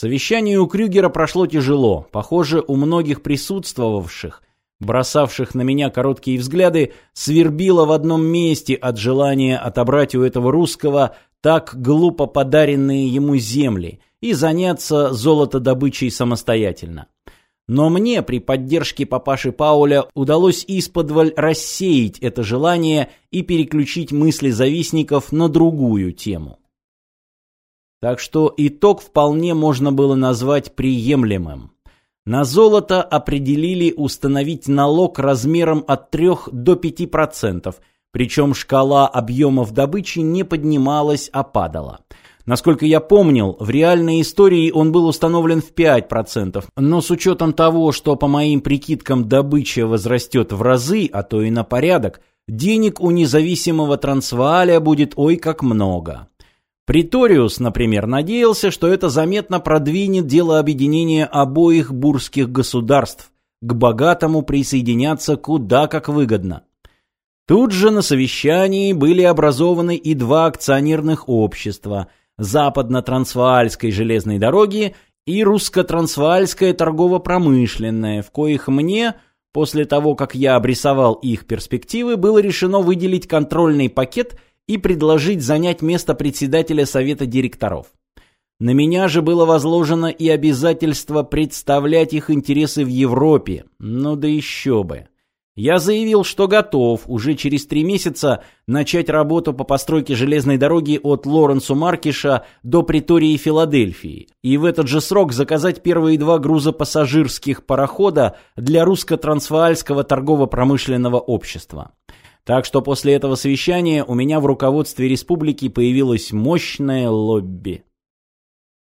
Совещание у Крюгера прошло тяжело. Похоже, у многих присутствовавших, бросавших на меня короткие взгляды, свербило в одном месте от желания отобрать у этого русского так глупо подаренные ему земли и заняться золотодобычей самостоятельно. Но мне при поддержке папаши Пауля удалось исподволь рассеять это желание и переключить мысли завистников на другую тему. Так что итог вполне можно было назвать приемлемым. На золото определили установить налог размером от 3 до 5%, причем шкала объемов добычи не поднималась, а падала. Насколько я помнил, в реальной истории он был установлен в 5%, но с учетом того, что по моим прикидкам добыча возрастет в разы, а то и на порядок, денег у независимого Трансвааля будет ой как много. Приториус, например, надеялся, что это заметно продвинет дело объединения обоих бурских государств, к богатому присоединяться куда как выгодно. Тут же на совещании были образованы и два акционерных общества – Западно-Трансваальской железной дороги и Русско-Трансваальская торгово-промышленная, в коих мне, после того, как я обрисовал их перспективы, было решено выделить контрольный пакет и предложить занять место председателя совета директоров. На меня же было возложено и обязательство представлять их интересы в Европе. Ну да еще бы. Я заявил, что готов уже через три месяца начать работу по постройке железной дороги от Лоренсу Маркиша до Притории Филадельфии, и в этот же срок заказать первые два грузопассажирских парохода для русско-трансваальского торгово-промышленного общества. Так что после этого совещания у меня в руководстве республики появилось мощное лобби.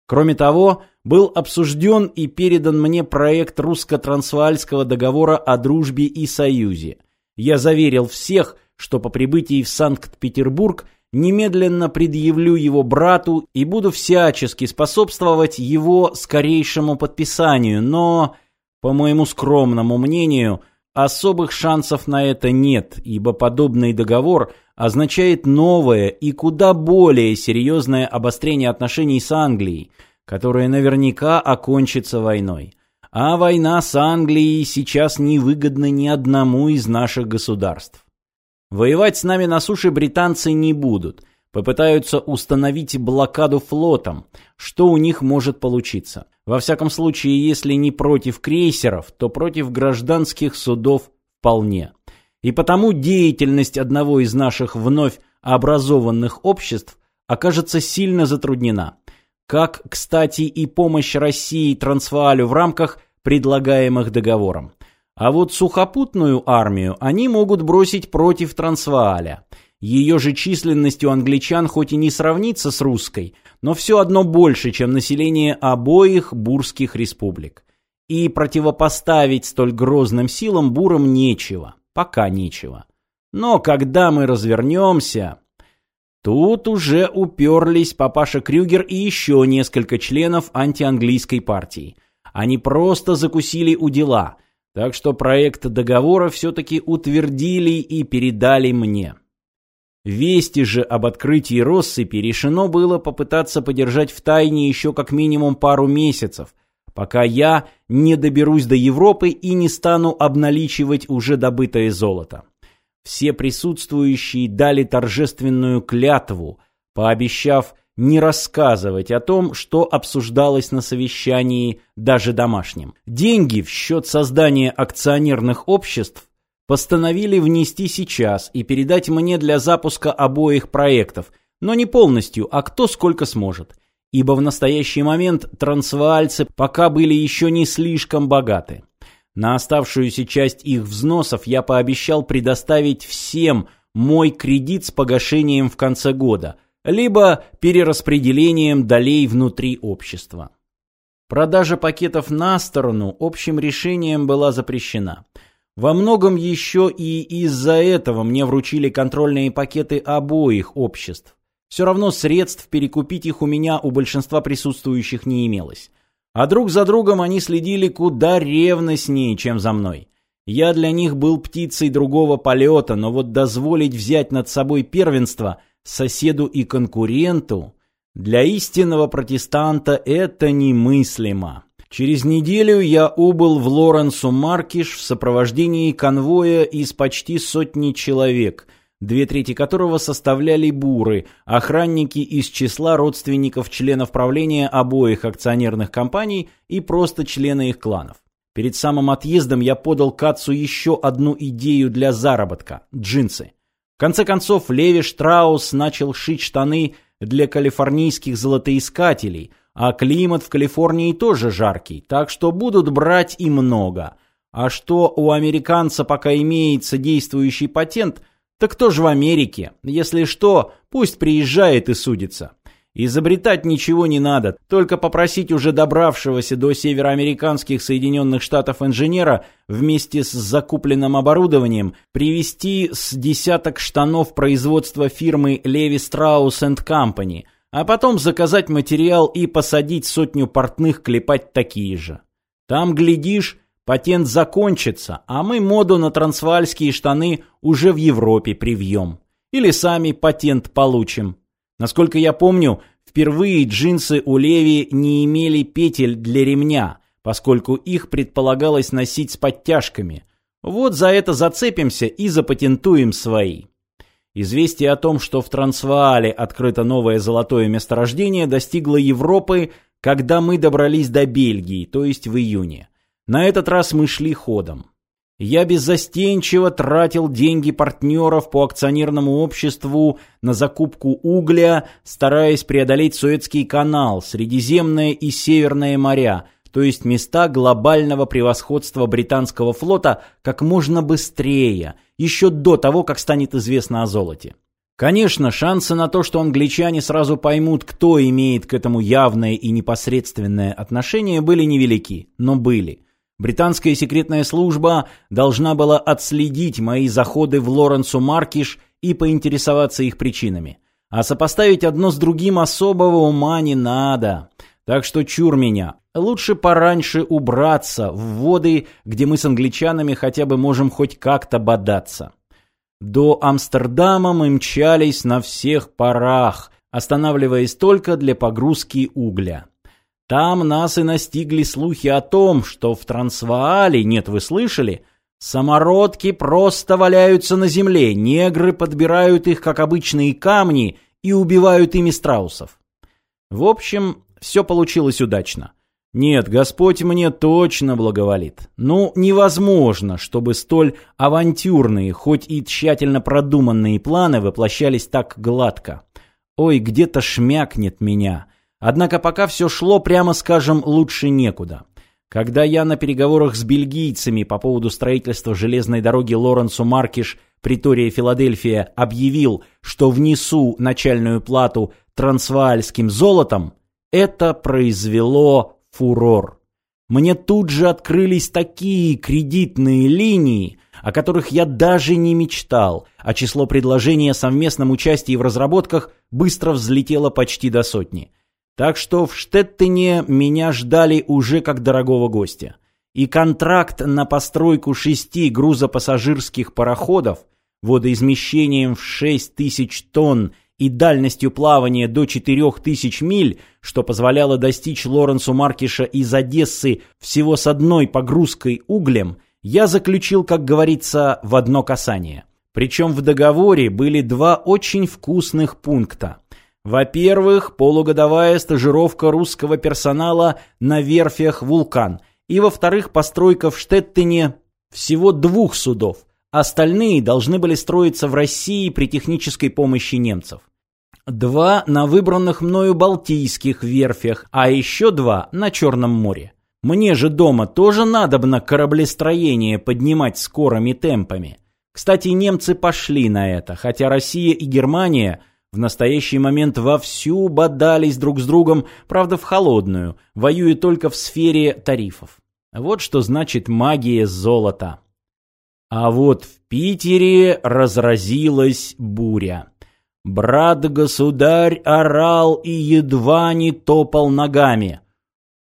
Кроме того, был обсужден и передан мне проект русско-трансваальского договора о дружбе и союзе. Я заверил всех, что по прибытии в Санкт-Петербург немедленно предъявлю его брату и буду всячески способствовать его скорейшему подписанию, но, по моему скромному мнению, особых шансов на это нет, ибо подобный договор означает новое и куда более серьезное обострение отношений с Англией, которое наверняка окончится войной. А война с Англией сейчас невыгодна ни одному из наших государств. Воевать с нами на суше британцы не будут, попытаются установить блокаду флотом, что у них может получиться. Во всяком случае, если не против крейсеров, то против гражданских судов вполне. И потому деятельность одного из наших вновь образованных обществ окажется сильно затруднена. Как, кстати, и помощь России Трансваалю в рамках предлагаемых договором. А вот сухопутную армию они могут бросить против Трансвааля. Ее же численность у англичан хоть и не сравнится с русской, но все одно больше, чем население обоих бурских республик. И противопоставить столь грозным силам бурам нечего. Пока нечего. Но когда мы развернемся... Тут уже уперлись папаша Крюгер и еще несколько членов антианглийской партии. Они просто закусили у дела, так что проект договора все-таки утвердили и передали мне. Вести же об открытии россыпи решено было попытаться подержать в тайне еще как минимум пару месяцев, пока я не доберусь до Европы и не стану обналичивать уже добытое золото. Все присутствующие дали торжественную клятву, пообещав не рассказывать о том, что обсуждалось на совещании даже домашнем. Деньги в счет создания акционерных обществ постановили внести сейчас и передать мне для запуска обоих проектов, но не полностью, а кто сколько сможет ибо в настоящий момент трансваальцы пока были еще не слишком богаты. На оставшуюся часть их взносов я пообещал предоставить всем мой кредит с погашением в конце года, либо перераспределением долей внутри общества. Продажа пакетов на сторону общим решением была запрещена. Во многом еще и из-за этого мне вручили контрольные пакеты обоих обществ. Все равно средств перекупить их у меня у большинства присутствующих не имелось. А друг за другом они следили куда ревностнее, чем за мной. Я для них был птицей другого полета, но вот дозволить взять над собой первенство соседу и конкуренту... Для истинного протестанта это немыслимо. Через неделю я убыл в Лоренсу Маркиш в сопровождении конвоя из почти сотни человек, две трети которого составляли буры, охранники из числа родственников членов правления обоих акционерных компаний и просто члены их кланов. Перед самым отъездом я подал Кацу еще одну идею для заработка – джинсы. В конце концов, Леви Штраус начал шить штаны для калифорнийских золотоискателей – а климат в Калифорнии тоже жаркий, так что будут брать и много. А что у американца пока имеется действующий патент, так кто же в Америке? Если что, пусть приезжает и судится. Изобретать ничего не надо, только попросить уже добравшегося до североамериканских Соединенных Штатов инженера вместе с закупленным оборудованием привезти с десяток штанов производства фирмы Levi Strauss Company – а потом заказать материал и посадить сотню портных клепать такие же. Там, глядишь, патент закончится, а мы моду на трансвальские штаны уже в Европе привьем. Или сами патент получим. Насколько я помню, впервые джинсы у Леви не имели петель для ремня, поскольку их предполагалось носить с подтяжками. Вот за это зацепимся и запатентуем свои. Известие о том, что в Трансваале открыто новое золотое месторождение, достигло Европы, когда мы добрались до Бельгии, то есть в июне. На этот раз мы шли ходом. Я беззастенчиво тратил деньги партнеров по акционерному обществу на закупку угля, стараясь преодолеть Суэцкий канал, Средиземное и Северное моря, то есть места глобального превосходства британского флота как можно быстрее, еще до того, как станет известно о золоте. Конечно, шансы на то, что англичане сразу поймут, кто имеет к этому явное и непосредственное отношение, были невелики, но были. Британская секретная служба должна была отследить мои заходы в Лоренсу Маркиш и поинтересоваться их причинами. А сопоставить одно с другим особого ума не надо. Так что чур меня. Лучше пораньше убраться в воды, где мы с англичанами хотя бы можем хоть как-то бодаться. До Амстердама мы мчались на всех парах, останавливаясь только для погрузки угля. Там нас и настигли слухи о том, что в Трансваале, нет, вы слышали, самородки просто валяются на земле, негры подбирают их, как обычные камни, и убивают ими страусов. В общем, все получилось удачно. Нет, Господь мне точно благоволит. Ну, невозможно, чтобы столь авантюрные, хоть и тщательно продуманные планы воплощались так гладко. Ой, где-то шмякнет меня. Однако пока все шло, прямо скажем, лучше некуда. Когда я на переговорах с бельгийцами по поводу строительства железной дороги Лоренсу Маркиш Притория Филадельфия объявил, что внесу начальную плату трансваальским золотом, это произвело фурор. Мне тут же открылись такие кредитные линии, о которых я даже не мечтал, а число предложений о совместном участии в разработках быстро взлетело почти до сотни. Так что в Штеттене меня ждали уже как дорогого гостя. И контракт на постройку шести грузопассажирских пароходов водоизмещением в 6 тысяч тонн и дальностью плавания до 4000 миль, что позволяло достичь Лоренсу Маркиша из Одессы всего с одной погрузкой углем, я заключил, как говорится, в одно касание. Причем в договоре были два очень вкусных пункта. Во-первых, полугодовая стажировка русского персонала на верфях «Вулкан», и, во-вторых, постройка в Штеттене всего двух судов – Остальные должны были строиться в России при технической помощи немцев. Два на выбранных мною Балтийских верфях, а еще два на Черном море. Мне же дома тоже надобно кораблестроение поднимать скорыми темпами. Кстати, немцы пошли на это, хотя Россия и Германия в настоящий момент вовсю бодались друг с другом, правда в холодную, воюя только в сфере тарифов. Вот что значит магия золота. А вот в Питере разразилась буря. Брат-государь орал и едва не топал ногами.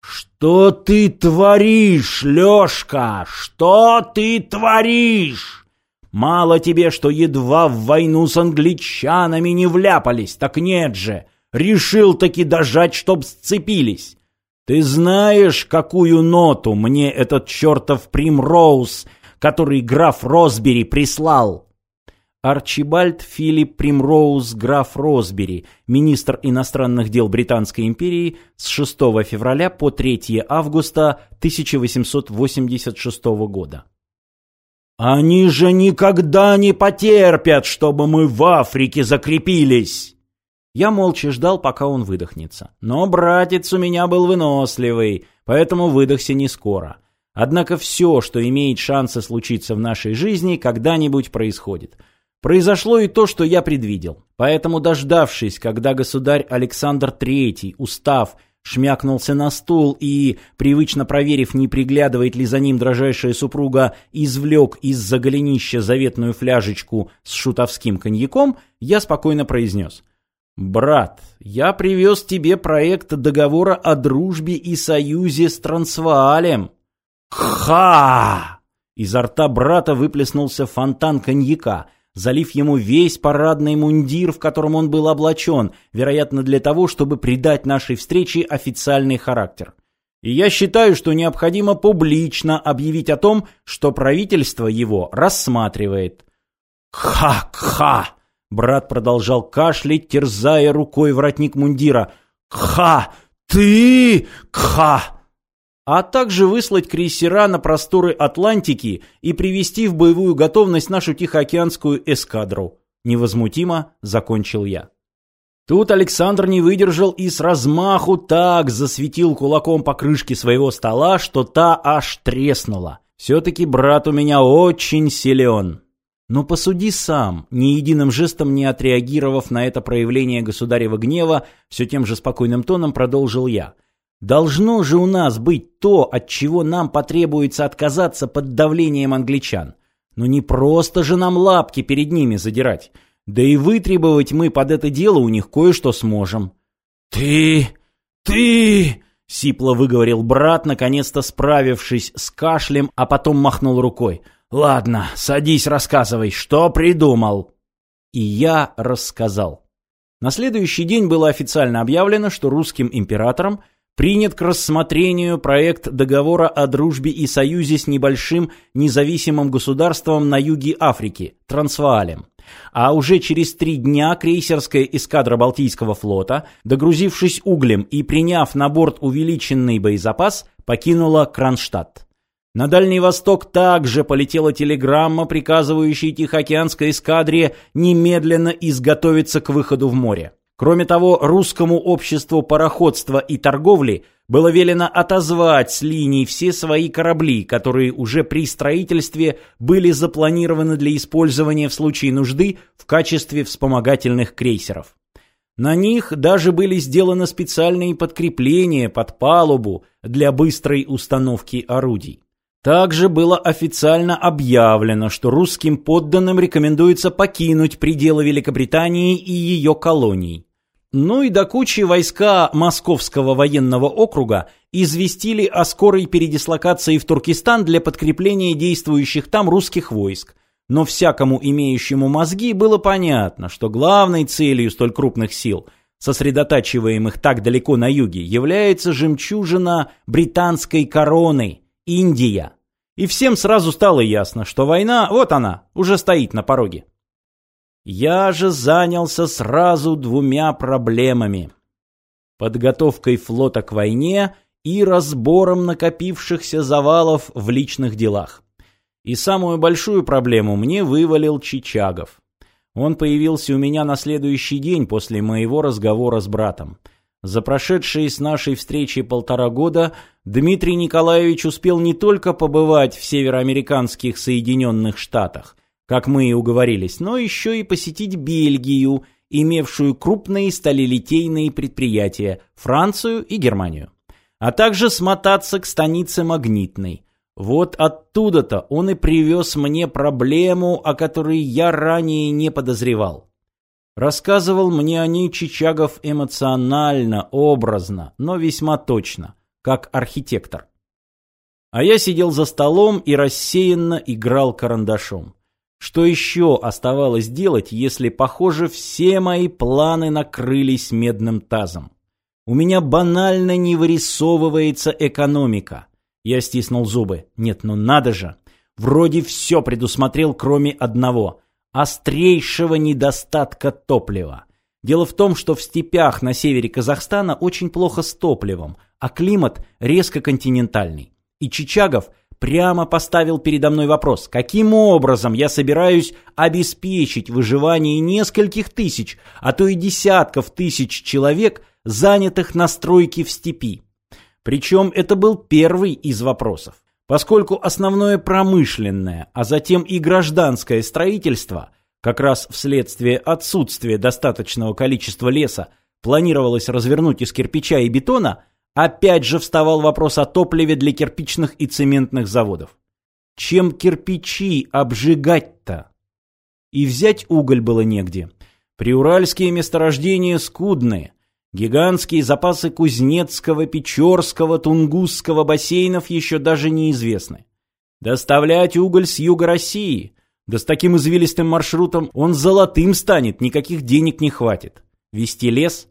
«Что ты творишь, Лёшка? Что ты творишь? Мало тебе, что едва в войну с англичанами не вляпались, так нет же. Решил таки дожать, чтоб сцепились. Ты знаешь, какую ноту мне этот чертов Примроуз, который граф Росбери прислал?» Арчибальд Филипп Примроуз граф Росбери, министр иностранных дел Британской империи с 6 февраля по 3 августа 1886 года. «Они же никогда не потерпят, чтобы мы в Африке закрепились!» Я молча ждал, пока он выдохнется. Но братец у меня был выносливый, поэтому выдохся не скоро. Однако все, что имеет шансы случиться в нашей жизни, когда-нибудь происходит – Произошло и то, что я предвидел. Поэтому, дождавшись, когда государь Александр III, устав, шмякнулся на стул и, привычно проверив, не приглядывает ли за ним дрожайшая супруга, извлек из-за голенища заветную фляжечку с шутовским коньяком, я спокойно произнес. «Брат, я привез тебе проект договора о дружбе и союзе с Трансваалем». «Ха!» Изо рта брата выплеснулся фонтан коньяка – залив ему весь парадный мундир, в котором он был облачен, вероятно для того, чтобы придать нашей встрече официальный характер. И я считаю, что необходимо публично объявить о том, что правительство его рассматривает. «Ха-ха!» Брат продолжал кашлять, терзая рукой воротник мундира. «Ха! Ты! Ха!» А также выслать крейсера на просторы Атлантики и привести в боевую готовность нашу Тихоокеанскую эскадру. Невозмутимо закончил я. Тут Александр не выдержал и с размаху так засветил кулаком по крышке своего стола, что та аж треснула. Все-таки брат у меня очень силен. Но посуди сам, ни единым жестом не отреагировав на это проявление государева гнева, все тем же спокойным тоном продолжил я – Должно же у нас быть то, от чего нам потребуется отказаться под давлением англичан. Но не просто же нам лапки перед ними задирать. Да и вытребовать мы под это дело у них кое-что сможем. «Ты... ты...» — сипло выговорил брат, наконец-то справившись с кашлем, а потом махнул рукой. «Ладно, садись, рассказывай, что придумал?» И я рассказал. На следующий день было официально объявлено, что русским императором – принят к рассмотрению проект договора о дружбе и союзе с небольшим независимым государством на юге Африки, Трансваалем. А уже через три дня крейсерская эскадра Балтийского флота, догрузившись углем и приняв на борт увеличенный боезапас, покинула Кронштадт. На Дальний Восток также полетела телеграмма, приказывающая Тихоокеанской эскадре немедленно изготовиться к выходу в море. Кроме того, русскому обществу пароходства и торговли было велено отозвать с линий все свои корабли, которые уже при строительстве были запланированы для использования в случае нужды в качестве вспомогательных крейсеров. На них даже были сделаны специальные подкрепления под палубу для быстрой установки орудий. Также было официально объявлено, что русским подданным рекомендуется покинуть пределы Великобритании и ее колоний. Ну и до кучи войска Московского военного округа известили о скорой передислокации в Туркестан для подкрепления действующих там русских войск. Но всякому имеющему мозги было понятно, что главной целью столь крупных сил, сосредотачиваемых так далеко на юге, является жемчужина британской короны – Индия. И всем сразу стало ясно, что война, вот она, уже стоит на пороге. Я же занялся сразу двумя проблемами. Подготовкой флота к войне и разбором накопившихся завалов в личных делах. И самую большую проблему мне вывалил Чичагов. Он появился у меня на следующий день после моего разговора с братом. За прошедшие с нашей встречи полтора года Дмитрий Николаевич успел не только побывать в североамериканских Соединенных Штатах, как мы и уговорились, но еще и посетить Бельгию, имевшую крупные сталелитейные предприятия, Францию и Германию. А также смотаться к станице Магнитной. Вот оттуда-то он и привез мне проблему, о которой я ранее не подозревал. Рассказывал мне о ней Чичагов эмоционально, образно, но весьма точно, как архитектор. А я сидел за столом и рассеянно играл карандашом. Что еще оставалось делать, если, похоже, все мои планы накрылись медным тазом? У меня банально не вырисовывается экономика. Я стиснул зубы. Нет, ну надо же. Вроде все предусмотрел, кроме одного. Острейшего недостатка топлива. Дело в том, что в степях на севере Казахстана очень плохо с топливом, а климат резко континентальный. И Чичагов прямо поставил передо мной вопрос, каким образом я собираюсь обеспечить выживание нескольких тысяч, а то и десятков тысяч человек, занятых на стройке в степи. Причем это был первый из вопросов. Поскольку основное промышленное, а затем и гражданское строительство, как раз вследствие отсутствия достаточного количества леса, планировалось развернуть из кирпича и бетона, опять же вставал вопрос о топливе для кирпичных и цементных заводов. Чем кирпичи обжигать-то? И взять уголь было негде. Приуральские месторождения скудные, Гигантские запасы Кузнецкого, Печорского, Тунгусского бассейнов еще даже неизвестны. Доставлять уголь с юга России. Да с таким извилистым маршрутом он золотым станет, никаких денег не хватит. Вести лес?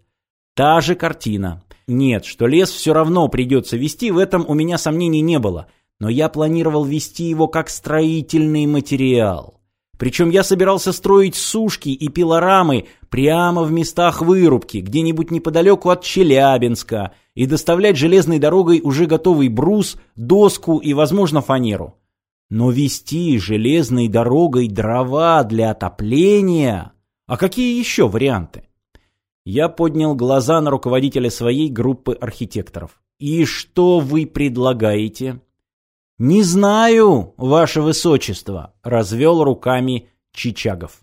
Та же картина. Нет, что лес все равно придется вести, в этом у меня сомнений не было. Но я планировал вести его как строительный материал. Причем я собирался строить сушки и пилорамы прямо в местах вырубки, где-нибудь неподалеку от Челябинска, и доставлять железной дорогой уже готовый брус, доску и, возможно, фанеру. Но вести железной дорогой дрова для отопления... А какие еще варианты? Я поднял глаза на руководителя своей группы архитекторов. «И что вы предлагаете?» «Не знаю, ваше высочество», — развел руками Чичагов.